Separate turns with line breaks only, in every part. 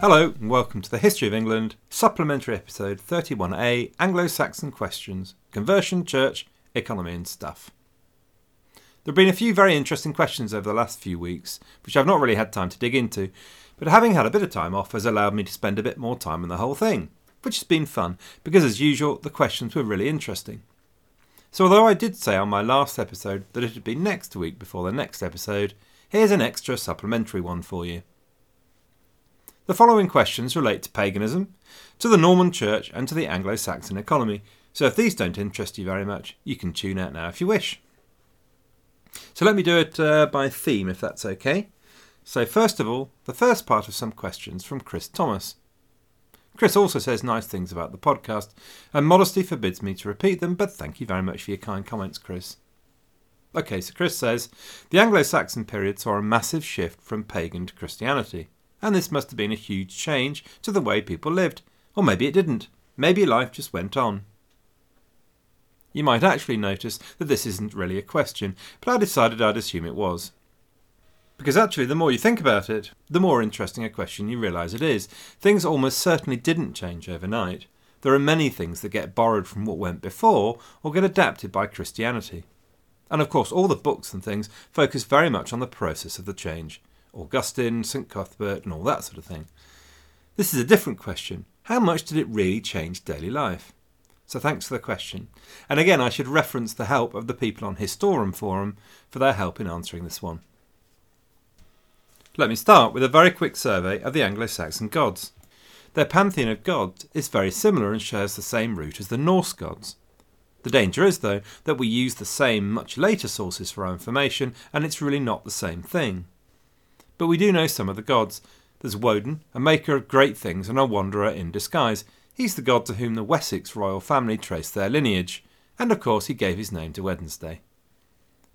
Hello, and welcome to the History of England, supplementary episode 31a Anglo Saxon Questions Conversion, Church, Economy, and Stuff. There have been a few very interesting questions over the last few weeks, which I've not really had time to dig into, but having had a bit of time off has allowed me to spend a bit more time on the whole thing, which has been fun, because as usual, the questions were really interesting. So, although I did say on my last episode that it would be next week before the next episode, here's an extra supplementary one for you. The following questions relate to paganism, to the Norman Church, and to the Anglo Saxon economy, so if these don't interest you very much, you can tune out now if you wish. So let me do it uh, by theme if that's okay. So, first of all, the first part of some questions from Chris Thomas. Chris also says nice things about the podcast, and modesty forbids me to repeat them, but thank you very much for your kind comments, Chris. Okay, so Chris says the Anglo Saxon period saw a massive shift from pagan to Christianity and this must have been a huge change to the way people lived. Or maybe it didn't. Maybe life just went on. You might actually notice that this isn't really a question, but I decided I'd assume it was. Because actually, the more you think about it, the more interesting a question you realise it is. Things almost certainly didn't change overnight. There are many things that get borrowed from what went before or get adapted by Christianity. And of course, all the books and things focus very much on the process of the change. Augustine, St Cuthbert, and all that sort of thing. This is a different question. How much did it really change daily life? So thanks for the question. And again, I should reference the help of the people on Historum Forum for their help in answering this one. Let me start with a very quick survey of the Anglo Saxon gods. Their pantheon of gods is very similar and shares the same root as the Norse gods. The danger is, though, that we use the same, much later sources for our information, and it's really not the same thing but we do know some of the gods. There's Woden, a maker of great things and a wanderer in disguise. He's the god to whom the Wessex royal family traced their lineage, and of course he gave his name to Wednesday.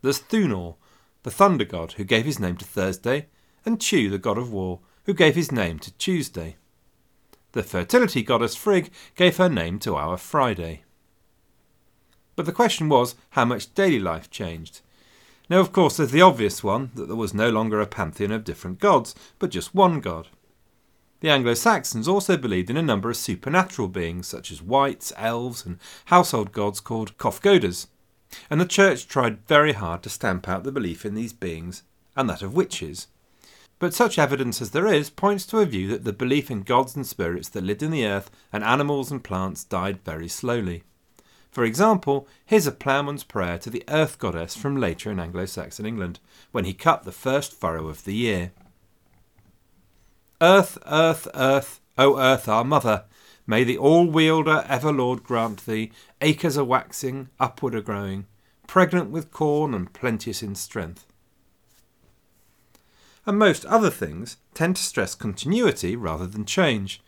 There's Thunor, the thunder god, who gave his name to Thursday, and Tiw, the god of war, who gave his name to Tuesday. The fertility goddess Frigg gave her name to our Friday. But the question was how much daily life changed. Now, of course, there's the obvious one that there was no longer a pantheon of different gods, but just one god. The Anglo Saxons also believed in a number of supernatural beings, such as wights, elves, and household gods called cofgodas, and the Church tried very hard to stamp out the belief in these beings and that of witches. But such evidence as there is points to a view that the belief in gods and spirits that lived in the earth and animals and plants died very slowly. For example, here's a ploughman's prayer to the earth goddess from later in Anglo Saxon England, when he cut the first furrow of the year. Earth, earth, earth, O earth our mother, may the all wielder ever Lord grant thee acres a waxing, upward a growing, pregnant with corn and plenteous in strength. And most other things tend to stress continuity rather than change,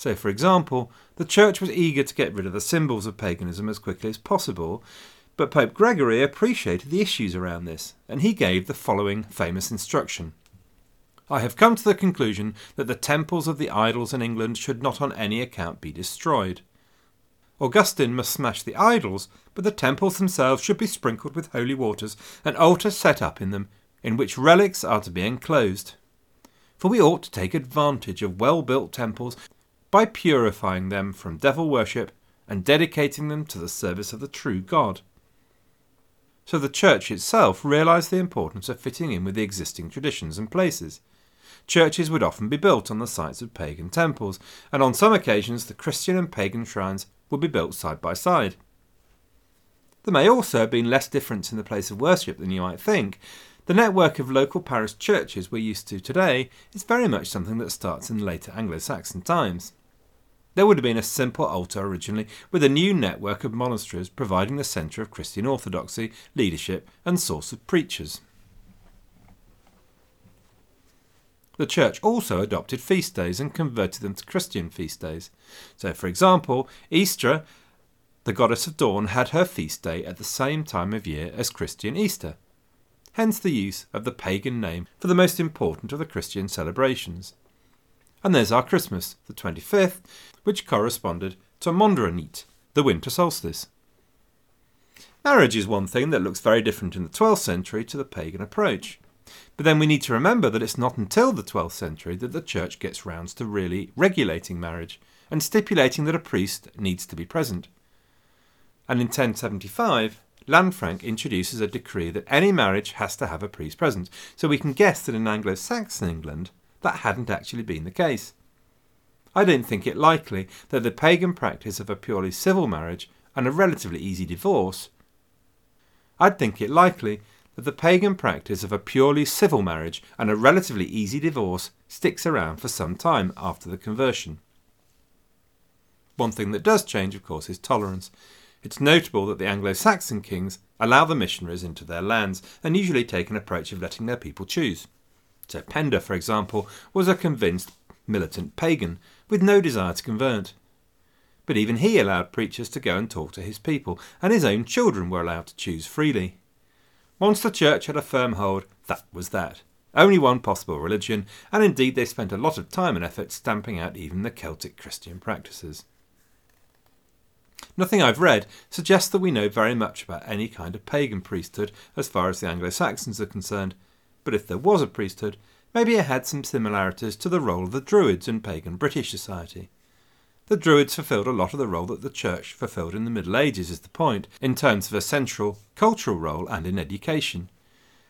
so, for example, the Church was eager to get rid of the symbols of paganism as quickly as possible, but Pope Gregory appreciated the issues around this, and he gave the following famous instruction. I have come to the conclusion that the temples of the idols in England should not on any account be destroyed. Augustine must smash the idols, but the temples themselves should be sprinkled with holy waters, and altars set up in them, in which relics are to be enclosed. For we ought to take advantage of well built temples by purifying them from devil worship and dedicating them to the service of the true God. So the church itself realized the importance of fitting in with the existing traditions and places. Churches would often be built on the sites of pagan temples, and on some occasions the Christian and pagan shrines would be built side by side. There may also have been less difference in the place of worship than you might think. The network of local parish churches we're used to today is very much something that starts in later Anglo Saxon times. There would have been a simple altar originally, with a new network of monasteries providing the centre of Christian orthodoxy, leadership, and source of preachers. The Church also adopted feast days and converted them to Christian feast days. So, for example, Easter, the goddess of dawn, had her feast day at the same time of year as Christian Easter. Hence the use of the pagan name for the most important of the Christian celebrations. And there's our Christmas, the 25th, which corresponded to Modranicht, the winter solstice. Marriage is one thing that looks very different in the 12th century to the pagan approach. But then we need to remember that it's not until the 12th century that the church gets round to really regulating marriage and stipulating that a priest needs to be present. And in 1075, Lanfranc introduces a decree that any marriage has to have a priest present, so we can guess that in Anglo Saxon England that hadn't actually been the case. I don't think it likely that the pagan practice of a purely civil marriage and a relatively easy divorce. I'd think it likely that the pagan practice of a purely civil marriage and a relatively easy divorce sticks around for some time after the conversion. One thing that does change, of course, is tolerance. It's notable that the Anglo Saxon kings allow the missionaries into their lands and usually take an approach of letting their people choose. So Penda, for example, was a convinced militant pagan with no desire to convert. But even he allowed preachers to go and talk to his people, and his own children were allowed to choose freely. Once the church had a firm hold, that was that. Only one possible religion, and indeed they spent a lot of time and effort stamping out even the Celtic Christian practices. Nothing I've read suggests that we know very much about any kind of pagan priesthood as far as the Anglo Saxons are concerned, but if there was a priesthood, maybe it had some similarities to the role of the Druids in pagan British society. The Druids fulfilled a lot of the role that the Church fulfilled in the Middle Ages, is the point, in terms of a central cultural role and in education.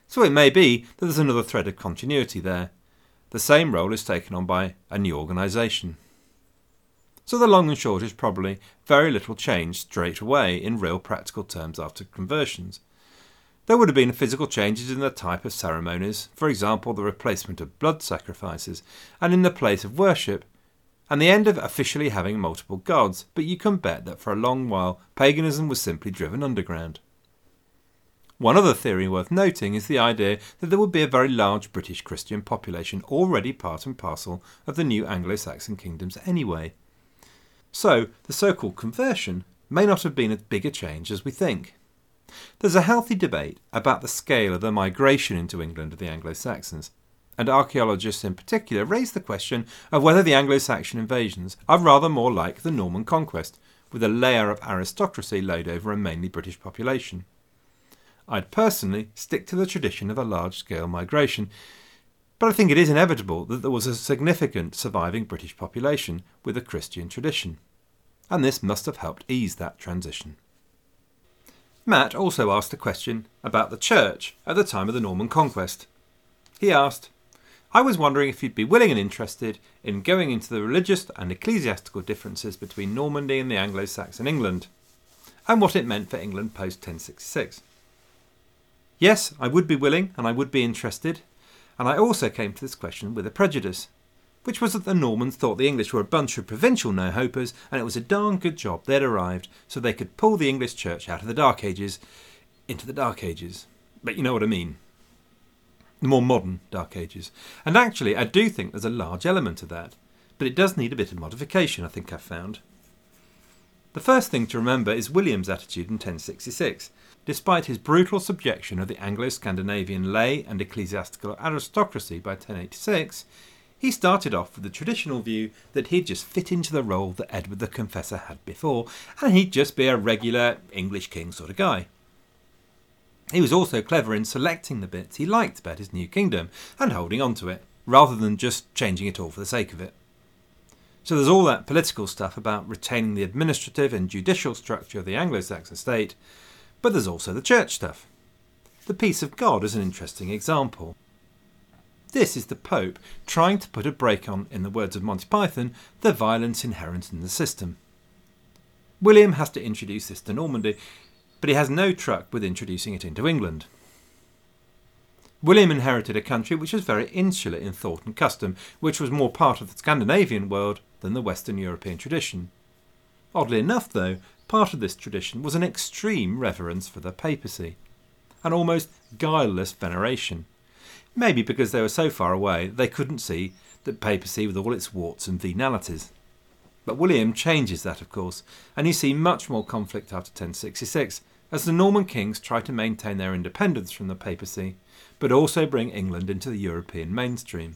So it may be that there's another thread of continuity there. The same role is taken on by a new organisation. So the long and short is probably very little changed straight away in real practical terms after conversions. There would have been physical changes in the type of ceremonies, for example, the replacement of blood sacrifices, and in the place of worship, and the end of officially having multiple gods, but you can bet that for a long while paganism was simply driven underground. One other theory worth noting is the idea that there would be a very large British Christian population already part and parcel of the new Anglo Saxon kingdoms anyway. So, the so called conversion may not have been as big a change as we think. There's a healthy debate about the scale of the migration into England of the Anglo Saxons, and archaeologists in particular raise the question of whether the Anglo Saxon invasions are rather more like the Norman conquest, with a layer of aristocracy laid over a mainly British population. I'd personally stick to the tradition of a large scale migration, but I think it is inevitable that there was a significant surviving British population with a Christian tradition, and this must have helped ease that transition. Matt also asked a question about the church at the time of the Norman conquest. He asked, I was wondering if you'd be willing and interested in going into the religious and ecclesiastical differences between Normandy and the Anglo Saxon England, and what it meant for England post 1066. Yes, I would be willing and I would be interested, and I also came to this question with a prejudice which was that the Normans thought the English were a bunch of provincial no hopers, and it was a darn good job they'd arrived so they could pull the English church out of the Dark Ages into the Dark Ages. But you know what I mean. The more modern Dark Ages. And actually, I do think there's a large element of that, but it does need a bit of modification, I think I've found. The first thing to remember is William's attitude in 1066. Despite his brutal subjection of the Anglo Scandinavian lay and ecclesiastical aristocracy by 1086, he started off with the traditional view that he'd just fit into the role that Edward the Confessor had before, and he'd just be a regular English king sort of guy. He was also clever in selecting the bits he liked about his new kingdom and holding on to it, rather than just changing it all for the sake of it. So there's all that political stuff about retaining the administrative and judicial structure of the Anglo Saxon state, but there's also the church stuff. The peace of God is an interesting example. This is the Pope trying to put a brake on, in the words of Monty Python, the violence inherent in the system. William has to introduce this to Normandy, but he has no truck with introducing it into England. William inherited a country which was very insular in thought and custom, which was more part of the Scandinavian world than the Western European tradition. Oddly enough, though, part of this tradition was an extreme reverence for the papacy, an almost guileless veneration maybe because they were so far away they couldn't see the papacy with all its warts and venalities. But William changes that, of course, and you see much more conflict after 1066 as the Norman kings try to maintain their independence from the papacy, but also bring England into the European mainstream.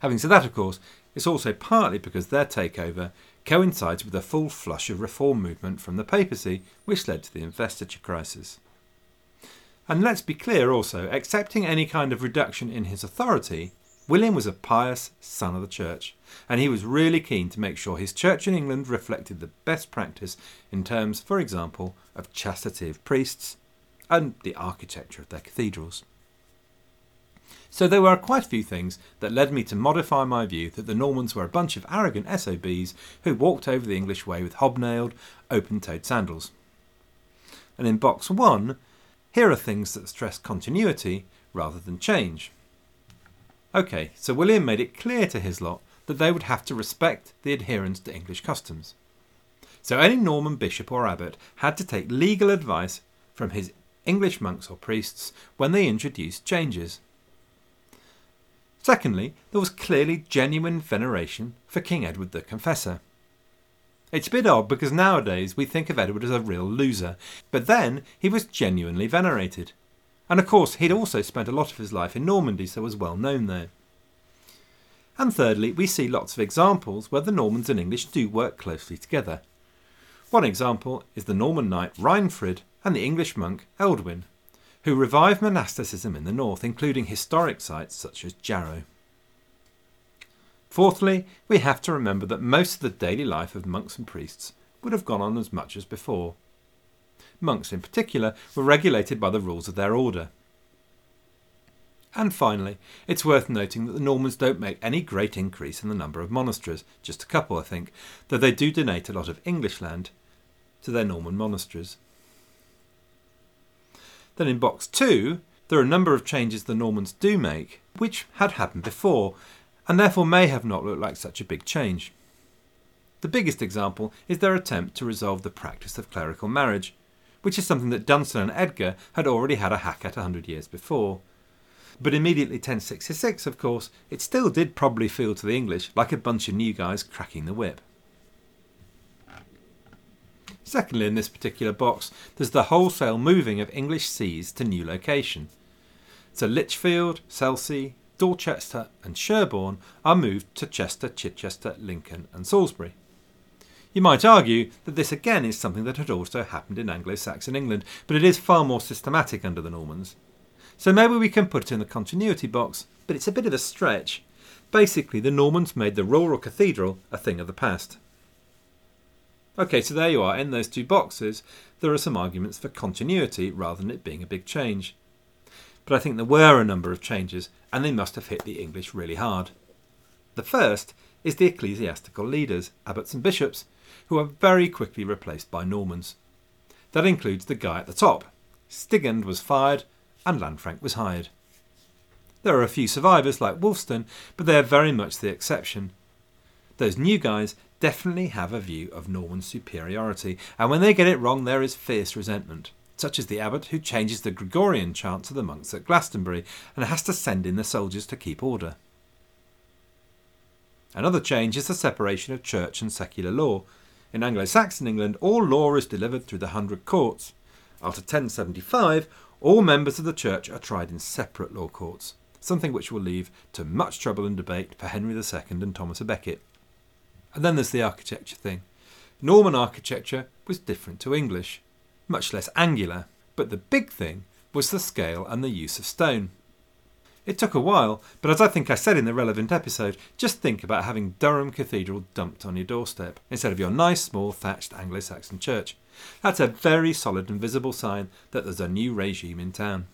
Having said that, of course, it's also partly because their takeover coincides with a full flush of reform movement from the papacy, which led to the investiture crisis. And let's be clear also, accepting any kind of reduction in his authority, William was a pious son of the church, and he was really keen to make sure his church in England reflected the best practice in terms, for example, of chastity of priests and the architecture of their cathedrals. So there were quite a few things that led me to modify my view that the Normans were a bunch of arrogant SOBs who walked over the English way with hobnailed, open toed sandals. And in box one, here are things that stress continuity rather than change. OK, so William made it clear to his lot that they would have to respect the adherence to English customs. So any Norman bishop or abbot had to take legal advice from his English monks or priests when they introduced changes. Secondly, there was clearly genuine veneration for King Edward the Confessor. It's a bit odd because nowadays we think of Edward as a real loser, but then he was genuinely venerated. And of course, he'd also spent a lot of his life in Normandy, so was well known there. And thirdly, we see lots of examples where the Normans and English do work closely together. One example is the Norman knight Reinfrid and the English monk Eldwin, who revived monasticism in the north, including historic sites such as Jarrow. Fourthly, we have to remember that most of the daily life of monks and priests would have gone on as much as before. Monks, in particular, were regulated by the rules of their order. And finally, it's worth noting that the Normans don't make any great increase in the number of monasteries, just a couple, I think, though they do donate a lot of English land to their Norman monasteries. Then in box two, there are a number of changes the Normans do make, which had happened before, and therefore may have not looked like such a big change. The biggest example is their attempt to resolve the practice of clerical marriage, which is something that Dunstan and Edgar had already had a hack at a hundred years before. But immediately 1066, of course, it still did probably feel to the English like a bunch of new guys cracking the whip. Secondly, in this particular box, there's the wholesale moving of English sees to new location. So Lichfield, Selsey, Dorchester, and Sherborne are moved to Chester, Chichester, Lincoln, and Salisbury. You might argue that this again is something that had also happened in Anglo Saxon England, but it is far more systematic under the Normans. So maybe we can put it in the continuity box, but it's a bit of a stretch. Basically, the Normans made the rural cathedral a thing of the past. Okay, so there you are. In those two boxes, there are some arguments for continuity rather than it being a big change. But I think there were a number of changes, and they must have hit the English really hard. The first is the ecclesiastical leaders, abbots and bishops, who are very quickly replaced by Normans. That includes the guy at the top. Stigand was fired, and Lanfranc was hired. There are a few survivors like Wulfstan, but they are very much the exception. Those new guys definitely have a view of Norman superiority, and when they get it wrong, there is fierce resentment, such as the abbot who changes the Gregorian chant to the monks at Glastonbury and has to send in the soldiers to keep order. Another change is the separation of church and secular law. In Anglo Saxon England, all law is delivered through the hundred courts. After 1075, all members of the church are tried in separate law courts, something which will lead to much trouble and debate for Henry II and Thomas à Becket. And then there's the architecture thing. Norman architecture was different to English, much less angular, but the big thing was the scale and the use of stone. It took a while, but as I think I said in the relevant episode, just think about having Durham Cathedral dumped on your doorstep instead of your nice small thatched Anglo Saxon church. That's a very solid and visible sign that there's a new regime in town.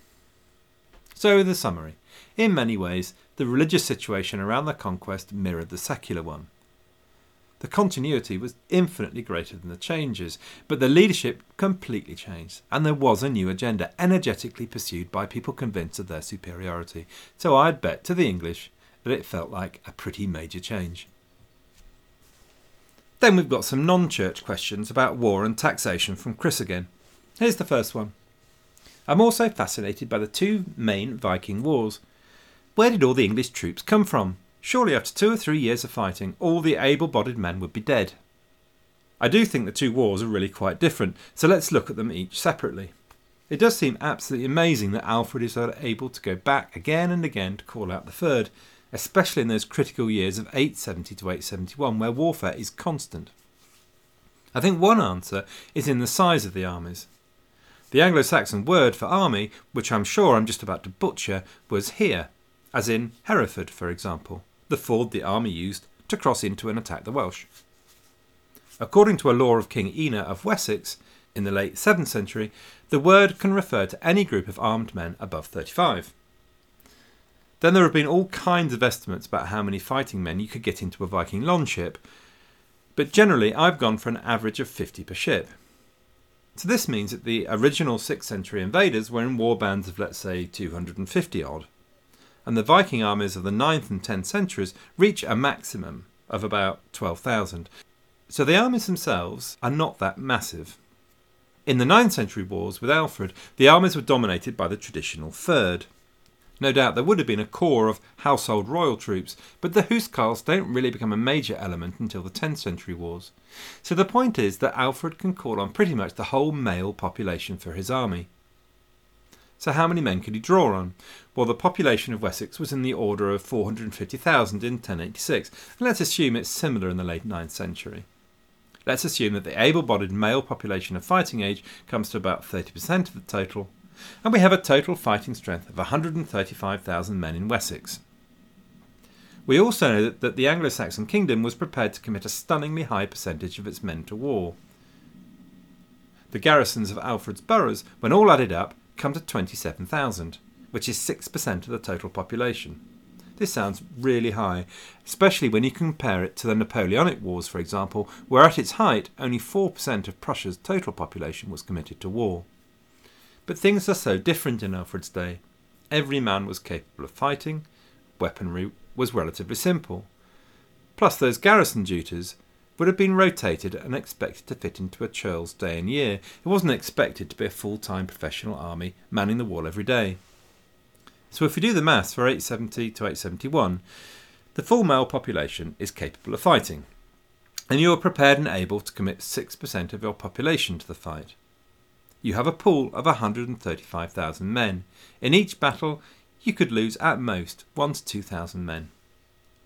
So, the summary. In many ways, the religious situation around the conquest mirrored the secular one. The continuity was infinitely greater than the changes, but the leadership completely changed, and there was a new agenda energetically pursued by people convinced of their superiority. So I'd bet to the English that it felt like a pretty major change. Then we've got some non church questions about war and taxation from Chris again. Here's the first one. I'm also fascinated by the two main Viking wars. Where did all the English troops come from? Surely, after two or three years of fighting, all the able bodied men would be dead. I do think the two wars are really quite different, so let's look at them each separately. It does seem absolutely amazing that Alfred is able to go back again and again to call out the fyrd, especially in those critical years of 870 to 871 where warfare is constant. I think one answer is in the size of the armies. The Anglo Saxon word for army, which I'm sure I'm just about to butcher, was here, as in Hereford, for example, the ford the army used to cross into and attack the Welsh. According to a law of King Ina of Wessex in the late 7th century, the word can refer to any group of armed men above 35. Then there have been all kinds of estimates about how many fighting men you could get into a Viking longship, but generally I've gone for an average of 50 per ship. So this means that the original 6th century invaders were in war bands of let's say 250 odd, and the Viking armies of the 9th and 10th centuries reach a maximum of about 12,000. So the armies themselves are not that massive. In the 9th century wars with Alfred, the armies were dominated by the traditional fyrd. No doubt there would have been a corps of household royal troops, but the huscarls don't really become a major element until the 10th century wars. So the point is that Alfred can call on pretty much the whole male population for his army. So how many men could he draw on? Well, the population of Wessex was in the order of 450,000 in 1086, and let's assume it's similar in the late 9th century. Let's assume that the able bodied male population of fighting age comes to about 30% of the total, and we have a total fighting strength of 135,000 men in Wessex. We also know that, that the Anglo Saxon kingdom was prepared to commit a stunningly high percentage of its men to war. The garrisons of Alfred's boroughs, when all added up, come to 27,000, which is 6% of the total population. This sounds really high, especially when you compare it to the Napoleonic Wars, for example, where at its height only 4% of Prussia's total population was committed to war. But things are so different in Alfred's day. Every man was capable of fighting, weaponry was relatively simple. Plus, those garrison duties would have been rotated and expected to fit into a churl's day and year. It wasn't expected to be a full time professional army manning the wall every day. So, if we do the maths for 870 to 871, the full male population is capable of fighting, and you are prepared and able to commit 6% of your population to the fight you have a pool of 135,000 men. In each battle, you could lose at most 1 to 2,000 men.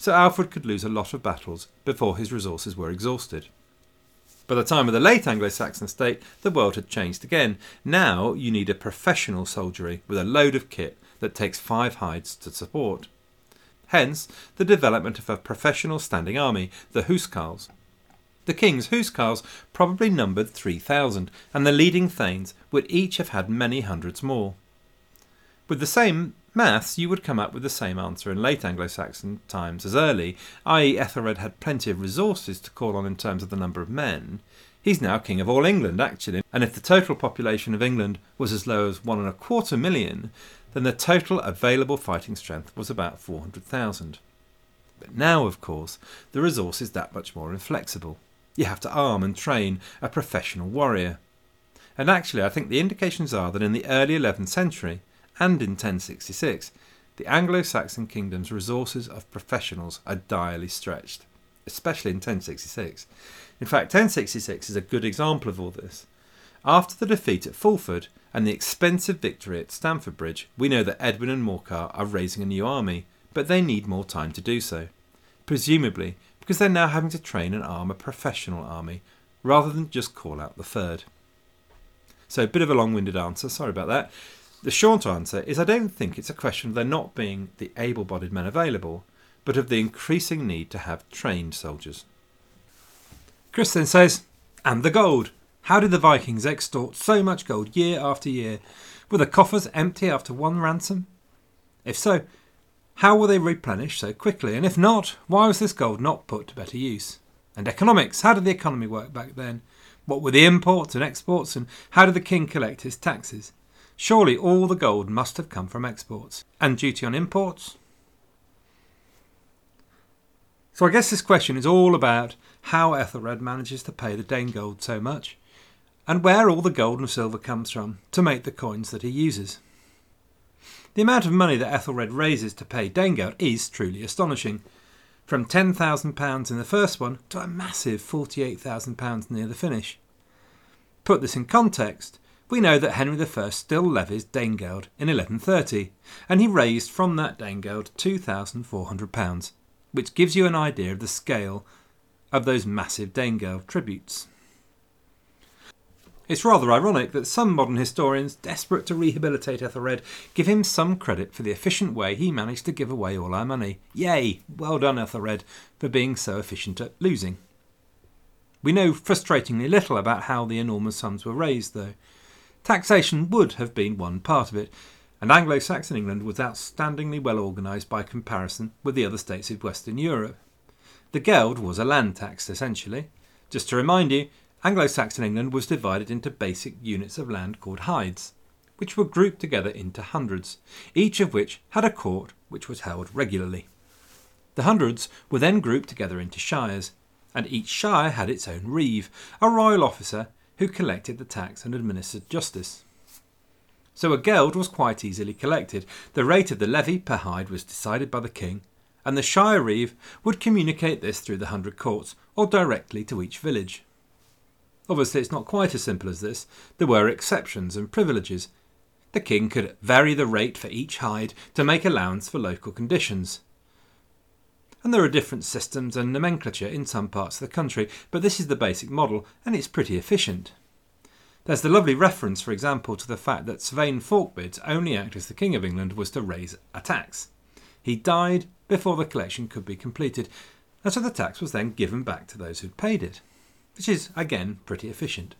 So Alfred could lose a lot of battles before his resources were exhausted. By the time of the late Anglo Saxon state, the world had changed again. Now you need a professional soldiery with a load of kit that takes five hides to support. Hence, the development of a professional standing army, the Huscarls, the king's huscarls probably numbered 3,000, and the leading thanes would each have had many hundreds more. With the same maths, you would come up with the same answer in late Anglo Saxon times as early, i.e., Ethelred had plenty of resources to call on in terms of the number of men. He's now king of all England, actually, and if the total population of England was as low as one and a quarter million, then the total available fighting strength was about 400,000. But now, of course, the resource is that much more inflexible. You have to arm and train a professional warrior. And actually, I think the indications are that in the early 11th century and in 1066, the Anglo Saxon kingdom's resources of professionals are direly stretched, especially in 1066. In fact, 1066 is a good example of all this. After the defeat at Fulford and the expensive victory at Stamford Bridge, we know that Edwin and Morcar are raising a new army, but they need more time to do so. Presumably, because they're now having to train and arm a professional army rather than just call out the fyrd. So, a bit of a long winded answer, sorry about that. The short answer is I don't think it's a question of there not being the able bodied men available, but of the increasing need to have trained soldiers. Chris then says, And the gold. How did the Vikings extort so much gold year after year? Were the coffers empty after one ransom? If so, how were they replenished so quickly? And if not, why was this gold not put to better use? And economics, how did the economy work back then? What were the imports and exports, and how did the king collect his taxes? Surely all the gold must have come from exports. And duty on imports? So I guess this question is all about how Ethelred manages to pay the Danegeld so much, and where all the gold and silver comes from to make the coins that he uses. The amount of money that Ethelred raises to pay Danegeld is truly astonishing. From £10,000 in the first one to a massive £48,000 near the finish. Put this in context, we know that Henry I still levies Danegeld in 1130, and he raised from that Danegeld £2,400, which gives you an idea of the scale of those massive Danegeld tributes. It's rather ironic that some modern historians, desperate to rehabilitate Ethelred, give him some credit for the efficient way he managed to give away all our money. Yay! Well done, Ethelred, for being so efficient at losing. We know frustratingly little about how the enormous sums were raised, though. Taxation would have been one part of it, and Anglo Saxon England was outstandingly well organised by comparison with the other states of Western Europe. The Geld was a land tax, essentially. Just to remind you, Anglo Saxon England was divided into basic units of land called hides, which were grouped together into hundreds, each of which had a court which was held regularly. The hundreds were then grouped together into shires, and each shire had its own reeve, a royal officer who collected the tax and administered justice. So a geld was quite easily collected. The rate of the levy per hide was decided by the king, and the shire reeve would communicate this through the hundred courts or directly to each village. Obviously, it's not quite as simple as this. There were exceptions and privileges. The king could vary the rate for each hide to make allowance for local conditions. And there are different systems and nomenclature in some parts of the country, but this is the basic model and it's pretty efficient. There's the lovely reference, for example, to the fact that Svein Forkbeard's only act as the King of England was to raise a tax. He died before the collection could be completed, and so the tax was then given back to those who'd paid it which is, again, pretty efficient.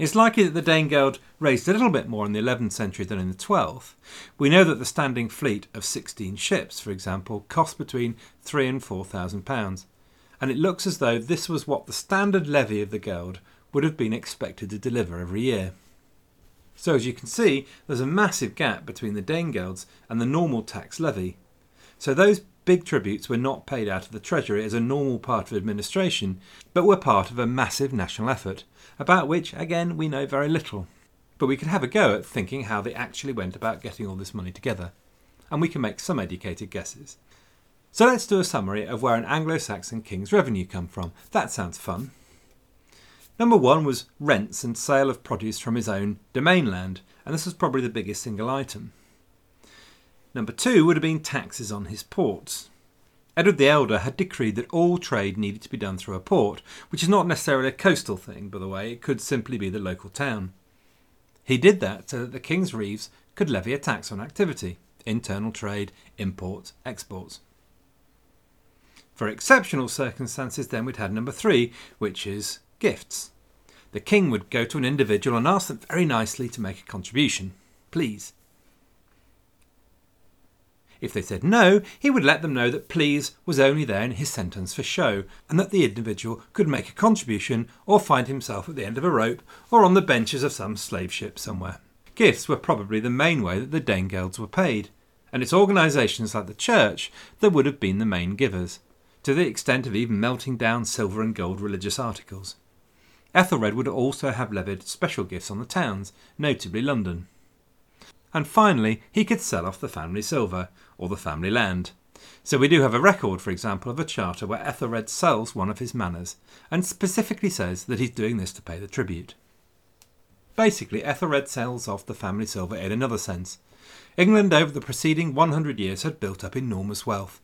It's likely that the Danegeld raised a little bit more in the 11th century than in the 12th. We know that the standing fleet of 16 ships, for example, cost between three and four thousand pounds, and it looks as though this was what the standard levy of the Geld would have been expected to deliver every year. So, as you can see, there's a massive gap between the Danegelds and the normal tax levy. So, those big tributes were not paid out of the Treasury as a normal part of administration, but were part of a massive national effort, about which, again, we know very little. But we can have a go at thinking how they actually went about getting all this money together, and we can make some educated guesses. So let's do a summary of where an Anglo Saxon king's revenue come from. That sounds fun. Number one was rents and sale of produce from his own domain land, and this was probably the biggest single item. Number two would have been taxes on his ports. Edward the Elder had decreed that all trade needed to be done through a port, which is not necessarily a coastal thing, by the way, it could simply be the local town. He did that so that the king's reeves could levy a tax on activity internal trade, imports, exports. For exceptional circumstances, then we'd had number three, which is gifts. The king would go to an individual and ask them very nicely to make a contribution. Please. If they said no, he would let them know that please was only there in his sentence for show, and that the individual could make a contribution or find himself at the end of a rope or on the benches of some slave ship somewhere. Gifts were probably the main way that the Danegelds were paid, and it's organisations like the Church that would have been the main givers, to the extent of even melting down silver and gold religious articles. Ethelred would also have levied special gifts on the towns, notably London. And finally, he could sell off the family silver, or the family land. So we do have a record, for example, of a charter where Ethelred sells one of his manors, and specifically says that he's doing this to pay the tribute. Basically, Ethelred sells off the family silver in another sense. England over the preceding 100 years had built up enormous wealth.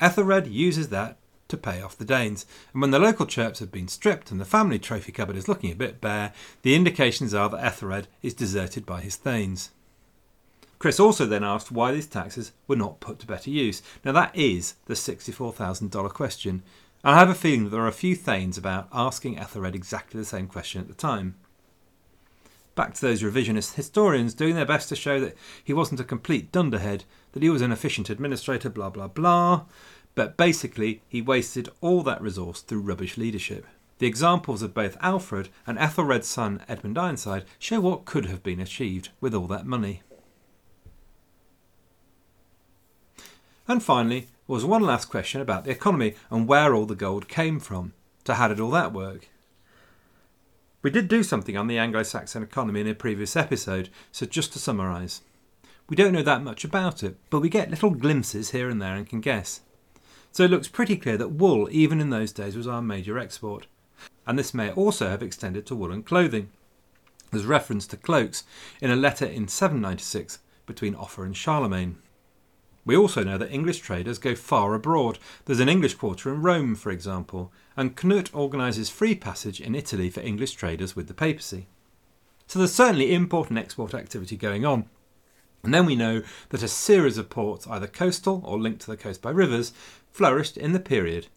Ethelred uses that to pay off the Danes, and when the local church have been stripped and the family trophy cupboard is looking a bit bare, the indications are that Ethelred is deserted by his thanes. Chris also then asked why these taxes were not put to better use. Now, that is the $64,000 question, and I have a feeling that there are a few Thanes about asking Ethelred exactly the same question at the time. Back to those revisionist historians doing their best to show that he wasn't a complete dunderhead, that he was an efficient administrator, blah blah blah, but basically he wasted all that resource through rubbish leadership. The examples of both Alfred and Ethelred's son Edmund Ironside show what could have been achieved with all that money. And finally, was one last question about the economy and where all the gold came from. So, how did all that work? We did do something on the Anglo Saxon economy in a previous episode, so just to summarise. We don't know that much about it, but we get little glimpses here and there and can guess. So it looks pretty clear that wool, even in those days, was our major export. And this may also have extended to woolen clothing. There's reference to cloaks in a letter in 796 between Offa and Charlemagne. We also know that English traders go far abroad. There's an English quarter in Rome, for example, and Knut organises free passage in Italy for English traders with the papacy. So there's certainly import and export activity going on. And then we know that a series of ports, either coastal or linked to the coast by rivers, flourished in the period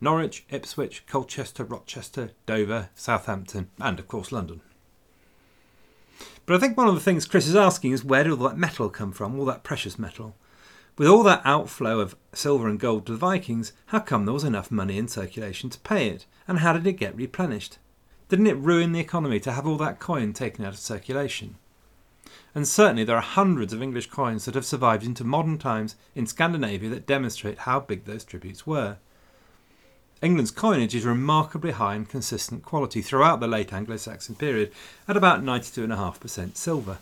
Norwich, Ipswich, Colchester, Rochester, Dover, Southampton, and of course London. But I think one of the things Chris is asking is where did all that metal come from, all that precious metal? With all that outflow of silver and gold to the Vikings, how come there was enough money in circulation to pay it? And how did it get replenished? Didn't it ruin the economy to have all that coin taken out of circulation? And certainly there are hundreds of English coins that have survived into modern times in Scandinavia that demonstrate how big those tributes were. England's coinage is remarkably high and consistent quality throughout the late Anglo Saxon period at about 92.5% silver.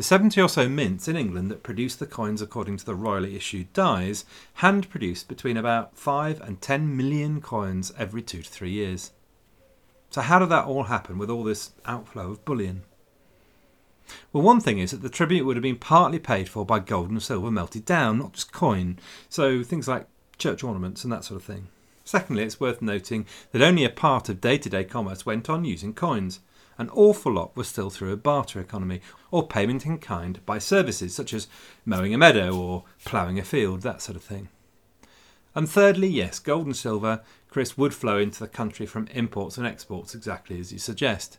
The 70 or so mints in England that produced the coins according to the royally issued dies hand produced between about 5 and 10 million coins every two to three years. So, how did that all happen with all this outflow of bullion? Well, one thing is that the tribute would have been partly paid for by gold and silver melted down, not just coin, so things like church ornaments and that sort of thing. Secondly, it's worth noting that only a part of day to day commerce went on using coins. An awful lot was still through a barter economy, or payment in kind by services such as mowing a meadow or ploughing a field, that sort of thing. And thirdly, yes, gold and silver, Chris, would flow into the country from imports and exports exactly as you suggest.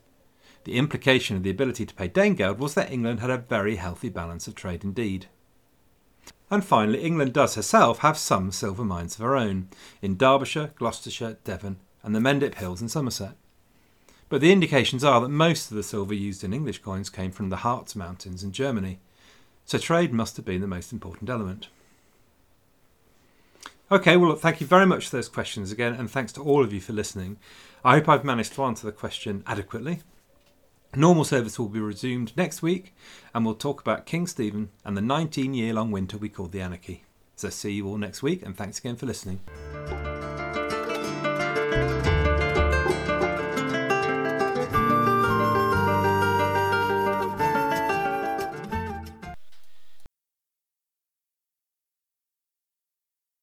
The implication of the ability to pay Danegeld was that England had a very healthy balance of trade indeed. And finally, England does herself have some silver mines of her own in Derbyshire, Gloucestershire, Devon, and the Mendip Hills in Somerset. But the indications are that most of the silver used in English coins came from the Harz Mountains in Germany, so trade must have been the most important element. Okay, well, thank you very much for those questions again, and thanks to all of you for listening. I hope I've managed to answer the question adequately. Normal service will be resumed next week, and we'll talk about King Stephen and the 19 year long winter we called the Anarchy. So, see you all next week, and thanks again for listening.